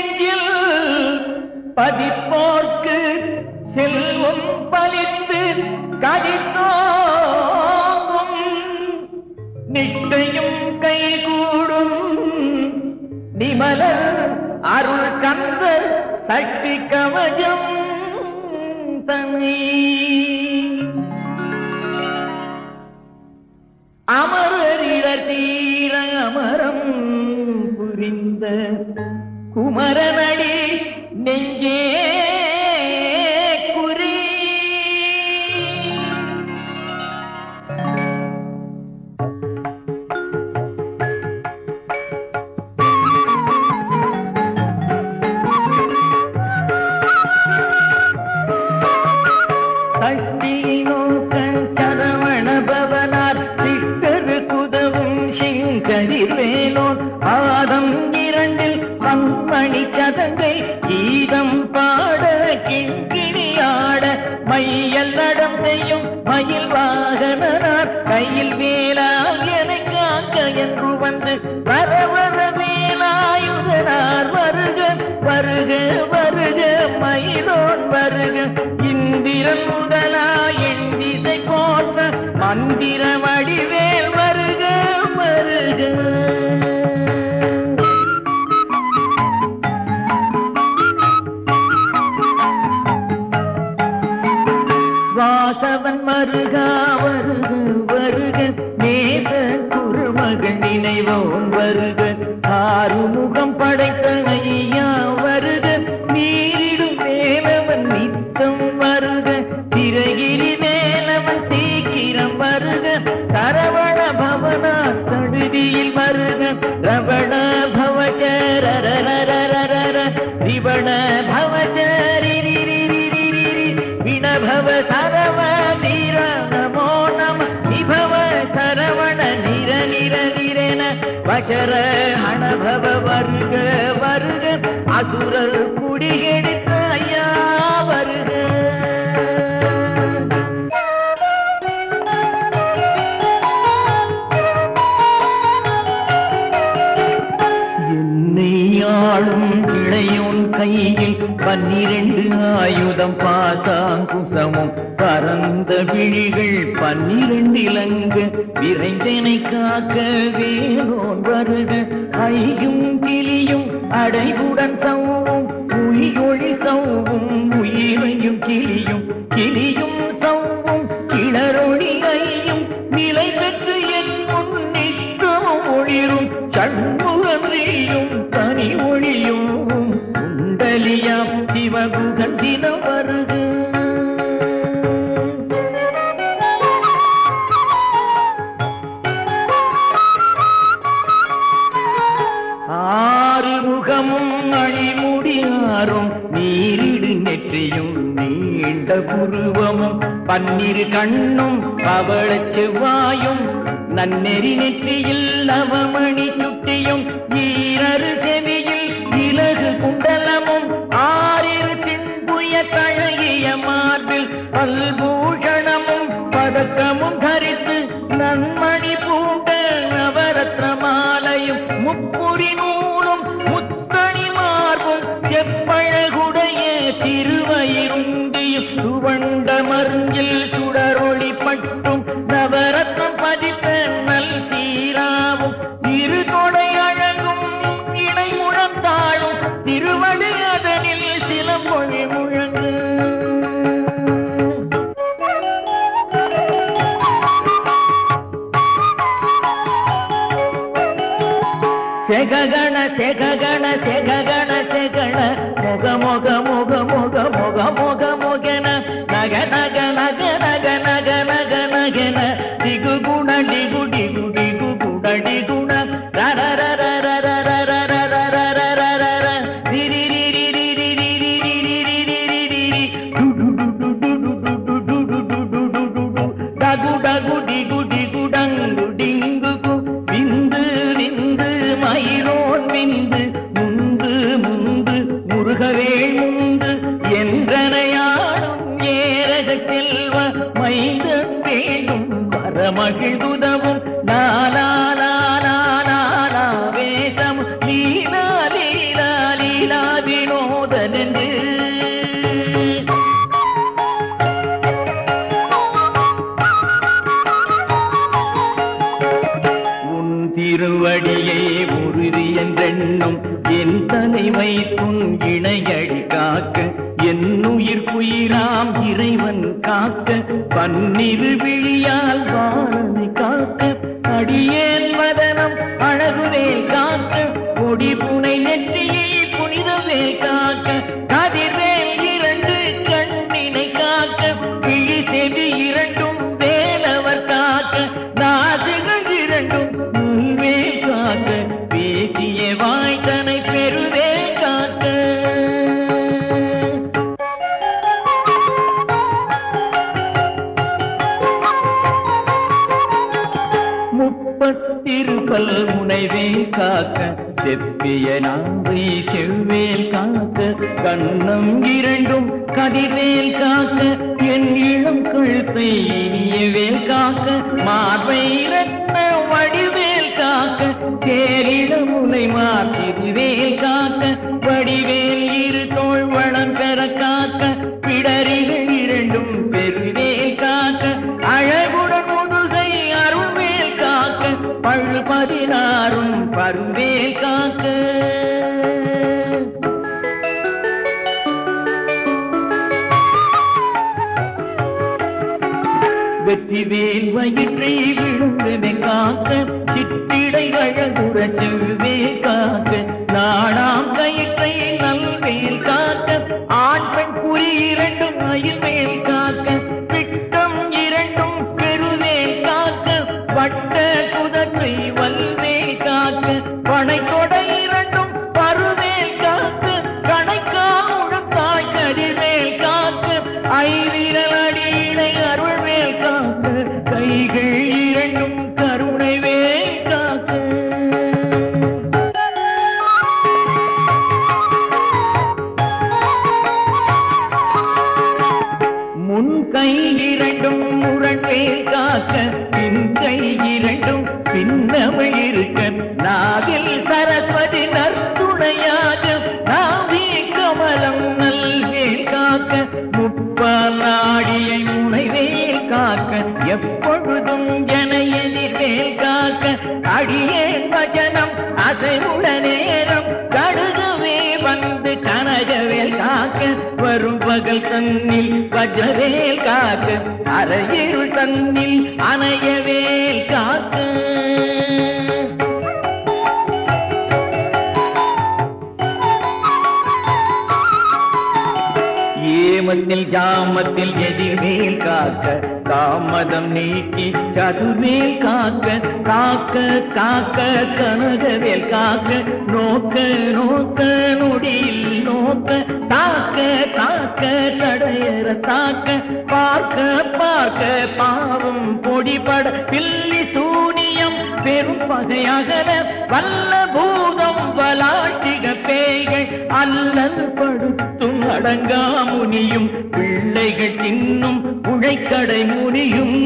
நெஞ்சில் பதிப்போர்க்கு செல்வம் பலித்து கடித்தோங்கும். நிஷ்டையும் கைகூடும். நிமலர் அருள் கந்த சக்தி கவஜம் தனி. மந்திர விபவ சரவ தீர நமோ. நம விபவ சரவண நிர நிர நிரன. வஜர அணபவ வருக வருக. அசுரர் குடிகெடுத்த ஐயா வருக. என்னை ஆளும் இளையோன் கையில் பன்னிரண்டு ஆயுதம் பாசாங்கு. முத்தமும் பரந்த விழிகள் பன்னிரண்டிலங்கு விரைந்தனை காக்க வேலோன் வருக. ஐயும் கிளியும் அடைவுடன் சவும் உயிரொழி சவும் உயிரையும் கிளியும் கிளி பன்னிரு கண்ணும் பவள செவ்வாயும் நன்னெறி நெற்றியில் శగణ శగణ శగణ శగణ మొగ మొగ మొగ మొగ మొగ మొగ మొగన. నగ నగ నగ నగ నగ నగ నగన. దిగు గుణ డిగు డిగు డిగు గుణ డిగు செல்வ மைந்தன் வேண்டும் பரமகிழ்வுதவும் வேதம் லீலா லீலா லீலா வினோதன் என்று உன் திருவடியை உறுதி என்றெண்ணும் என் தலை வைத்து காக்க பன்னிரு விழியால் வா. கண்ணம் இரண்டும் கதிர்வேல் காக்க என் இளம் கழுத்தை இனியவேல் காக்க மார்பை ரத்ன வடிவேல் காக்க சேரிட முனை மாத்திருவேல் காக்க வடிவேல் இரு தோல் வளம் பெற காக்க பிடரிகள் இரண்டும் பெருவேல் காக்க அழகுடன் முதுகை அருள்வேல் காக்க பழு பதினாறும் பருவேல் காக்க. வேல் வயிற்றை விழுந்ததை காக்க சிற்றிடை அழகுற செவ்வே காக்க நாடாம் கயிற்றை நல்வேல் காக்க ஆண் பெண் குறி இரண்டும் மயில் மேல் காக்க பிட்டம் இரண்டும் பெருவேல் காக்க வட்ட குதத்தை ஆடியை முனைவேல் காக்க எப்பொழுதும் என எதிர்வேல் காக்க அடியே வஜனம் அசைவுட நேரம் கடுகவே வந்து கனகவேல் காக்க வரும் பகல் தன்னில் வஜவேல் காக்க அரையிருள் தன்னில் அணையவேல் காக்க. ஏமத்தில் ஜாமத்தில் எதிர்வேல் காக்க தாமதம் நீக்கி சதுர்வேல் காக்க காக்க காக்க கனகவேல் காக்க நோக்க நோக்க நொடியில் நோக்க தாக்க தாக்க தடையற தாக்க பார்க்க பார்க்க பாவம் பொடிபட பில்லி சூனியம் பெரும் பகையகல வல்ல பூதம் வலாட்டிக பேய்கள் அல்லல் படுத்தும் அடங்கா முனியும் பிள்ளைகள் தின்னும் உழைக்கடை முனியும்.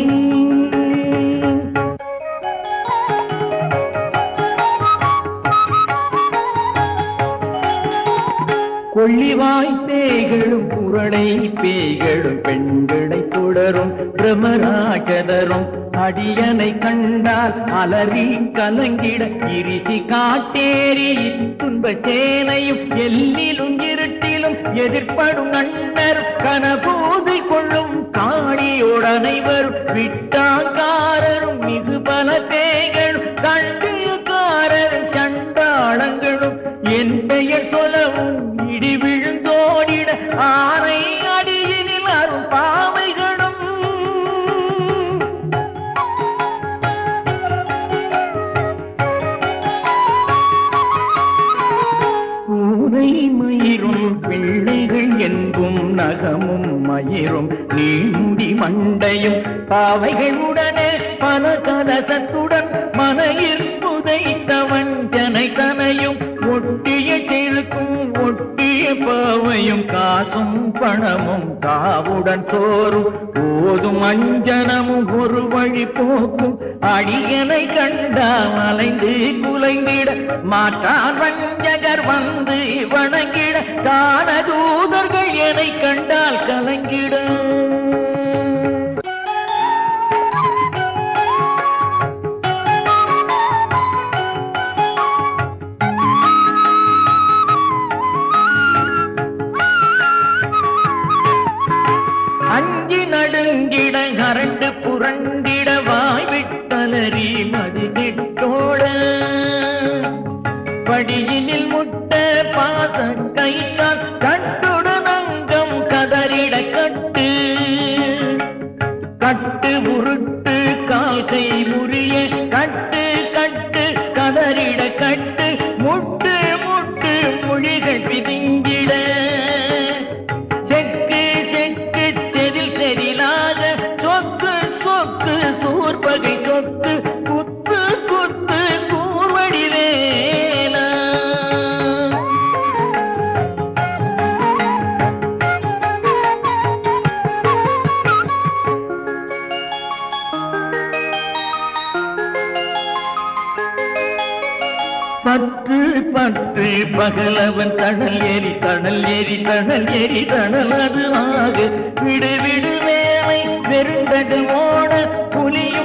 கொள்ளிவாய் பேய்களும் புரணை பேய்களும் பெண்களை தொடரும் பிரமராஜதரும் அடியனை கண்டால் அலறி கலங்கிட இரிசி காட்டேரி துன்ப சேனையும் எல்லிலும் இருட்டிலும் எதிர்ப்படும் நண்பர் கனபூதை கொள்ளும் காணியுடனை வரும் விட்டாங்காரரும் மிகு பல பேய்களும் கண்டியக்காரரும் சண்டாளங்களும் என் பெயர் சொல்லவும் இடி விழுந்தோடிட ஆனை அடியினில் அரும் பாவைகளும். பூனை மயிரும் பிள்ளைகள் என்பும் நகமும் மயிரும் நீண்டி மண்டையும் பாவைகளுடனே பல கலசத்துடன் மனையில் புதைத்தவன் ஜனை தனையும் ஒட்டிய செருக்கும் பாவையும் காசும் பணமும் தாவுடன் தோறும் போதும் அஞ்சனமும் ஒரு வழி போக்கும். அடியனை கண்டால் அலைந்து குலைந்திட மாற்றார் வஞ்சகர் வந்து வணங்கிட. காண தூதர்கள் என்னை கண்டால் கலங்கிட. நடுங்கிட கரண்டு புரண்டிட வாய்விட்டலறி மதிகிட்டோட படியினில் முட்ட பாத கை பற்று பகலவன் தணல் ஏறி தணல் ஏறி தணல் ஏறி தணல் அது ஆக. விடு விடு வேலை வெறுங்கடு ஓட புலியும்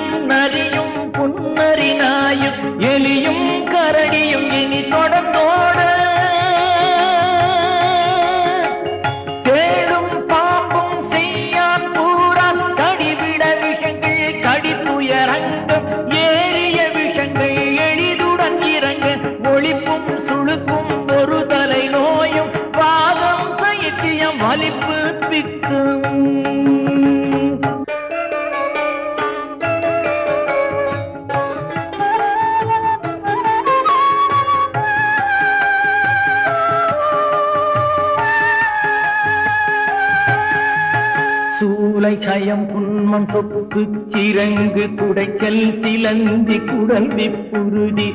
ஒளிப்பும் ஒரு தலை நோயும் பாவம் சைத்தியம் வலிப்பு பிக்கும் சூலை சயம் புன்மம் தொப்பு சிறங்கு குடைச்சல் சிலந்தி குடல் விப்புருதி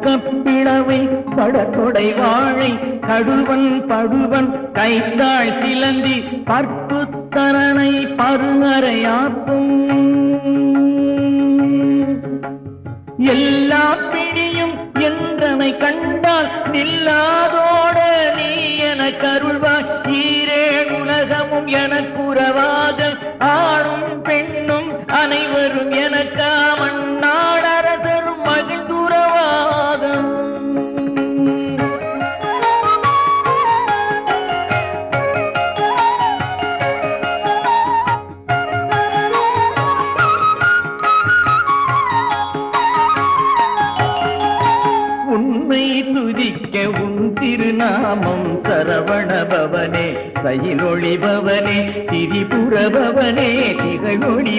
பக்கப்பிளவை படத்தொடை வாழை கடுவன் படுவன் கைத்தாள் சிலந்தி பற்பு பருமறையாக்கும். எல்லா பிடியும் என்றனை கண்டால் நில்லாதோட நீ என கருள்வாய். ஈரே உலகமும் எனக்குறவாக ஆணும் பெண்ணும் அனைவரும் எனக்காமன் பவனே சயிலொழிபவனே திரிபுர பவனே திகழொளி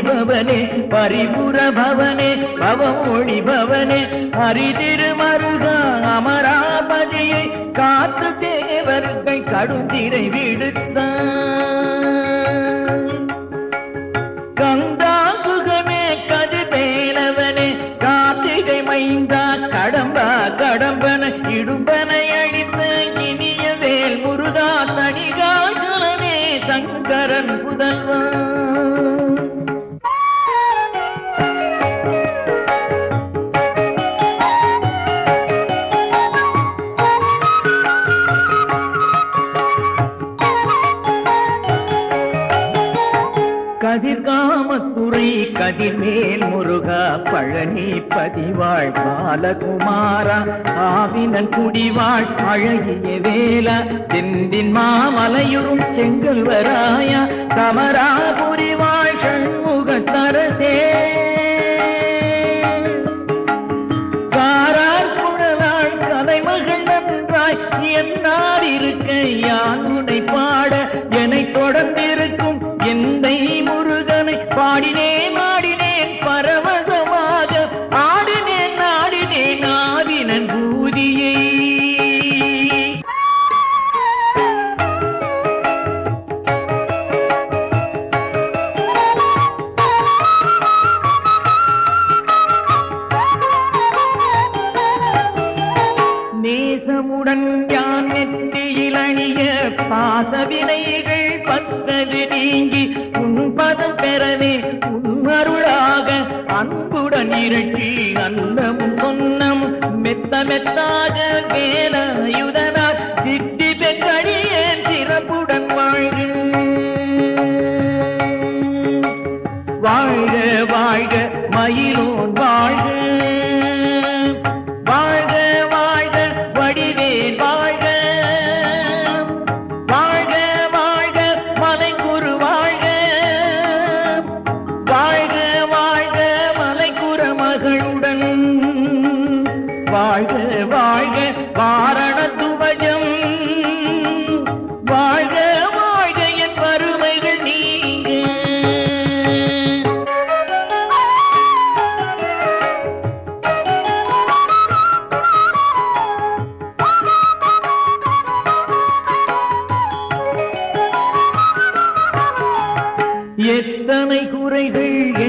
பரிபுர பவனே பவமொழி பவனே ஹரிதிருமருகா அமராபதியை காத்து தேவர்கள் கடுந்திரை விடுத்தான். கந்தாங்குகமே கதிர்வேலவனே கார்த்திகை மைந்தா கடம்பா கடம்பன இடும்ப கதிர்காமத்துறை கதிர்மேல் முருகா பழனி பதிவாள் பாலகுமாரா ஆவினன் குடிவாள் அழகிய வேலா செந்தின் மாமலையுறும் செங்கல்வராயா கமராபுரி வாழ் சண்முகத்தரசே.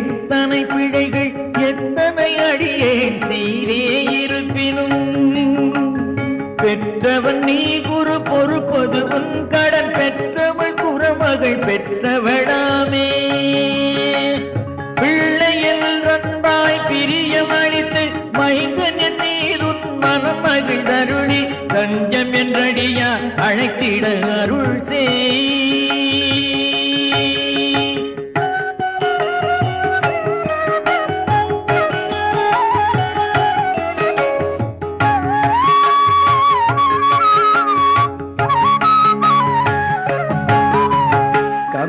எத்தனை பிழைகள் எத்தனை அடியேன் செய்தே இருப்பினும். பெற்றவன் நீ குரு பொறுப்பது உன் கடன் பெற்றவள் குறமகள் பெற்றவளாமே. பிள்ளையில் அன்பாய் பிரியம் அளித்து மைந்தன் என் மீதுன் மனம் மகிழ்ந்தருளி தஞ்சம் என்றடியா அழைத்திட அருள் செய்.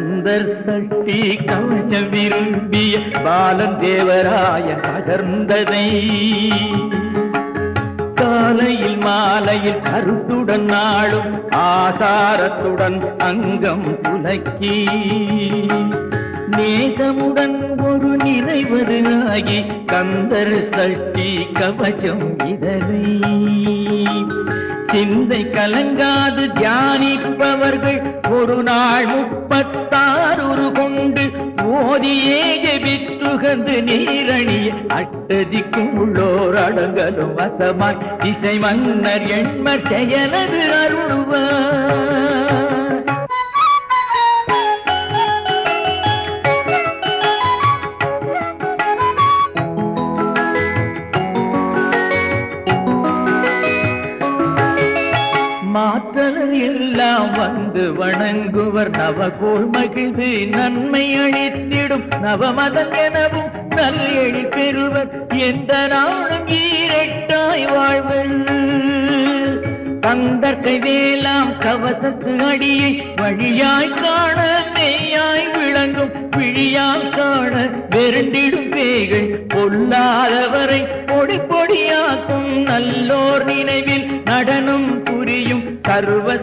கந்தர் சட்டி கவச்ச விரும்பிய பாலன் தேவராய பகர்ந்ததை காலையில் மாலையில் கருத்துடன் நாளும் ஆசாரத்துடன் அங்கம் புலக்கி. நேசமுடன் ஒரு நினைவது ஆகி கந்தர் சட்டி கவச்சம் இதனை. சிந்தை கலங்காது தியானிப்பவர்கள் ஒரு நாள் முப்பத்தாறு கொண்டு மோதியே ஜெபித்துகந்து நீரணிய அட்டதிக்கும் உள்ளோர் அடங்கலும் வசமாய் திசை மன்னர் எண்மர் செயலது நவமதம் எனவும் நல்லெழி பெறுவர். எந்த நாளும் ஈரட்டாய் வாழ்வர் தந்தற்கை வேலாம் கவசத்து அடியை வழியாய் காண மெய்யாய் விளங்கும். பிழியாய் காண வெருண்டிடும் பேய்கள் பொல்லாதவரை பொடி பொடியாக்கும். நல்லோர் நினைவில் நடனம் புரியும். சர்வ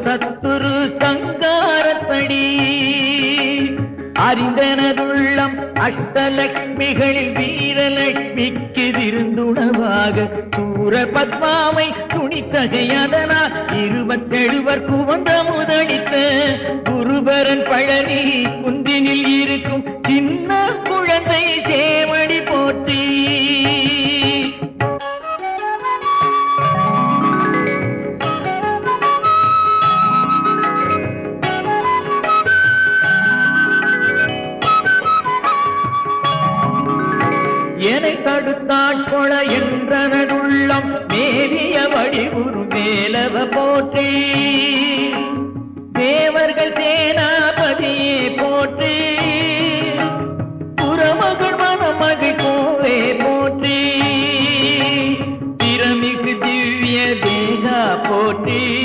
அறிந்தனதுள்ளம் அஷ்டலட்சுமிகளில் விருந்துணவாக சூர பத்மாவை துணித்தகையதனால் இருபத்தெழுவர் குவந்த முதலித்த குருபரன் பழனி குந்தினில் இருக்கும் என்னை தடுத்தாட்கொள என்றனதுள்ளம். மேவிய வடிவுரு மேலவ போற்றி. தேவர்கள் சேனாபதியே போற்றி. புறமகள் மணமகள் போவே போற்றி. திறமிகு திவ்ய தேகா போற்றி.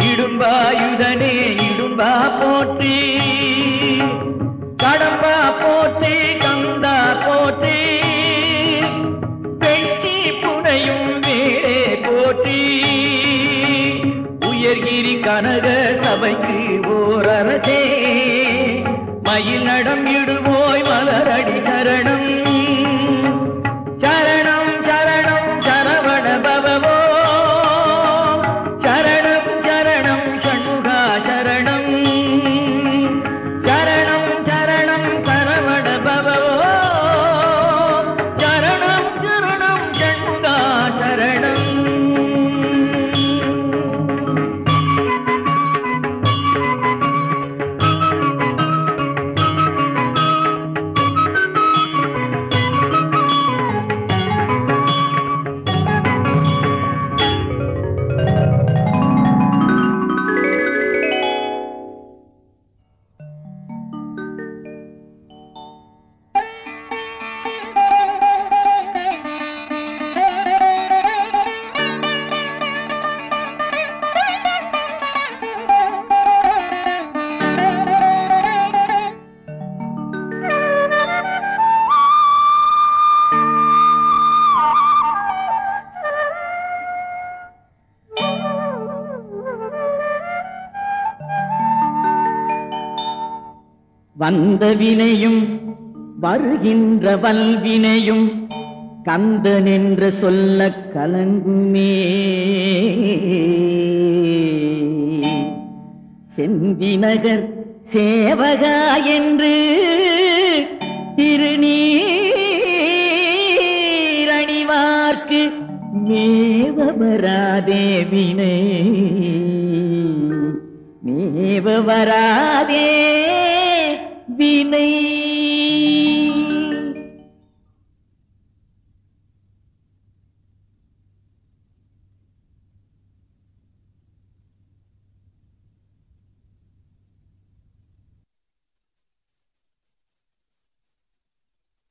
இடும்பாயுதனே இடும்பா போற்றி. கடம்பா போற்றி. கனக சபைக்கு ஓரரசே. மயில் நடம் இடுவோய் மலரடி சரணம். வந்த வினையும் வருகின்ற வல்வினையும் கந்தன் என்று சொல்ல கலங்குமே. செந்திநகர் சேவகா என்று திருநீரணிவார்க்கு மேவராதேவினை மேவராதே Vì ni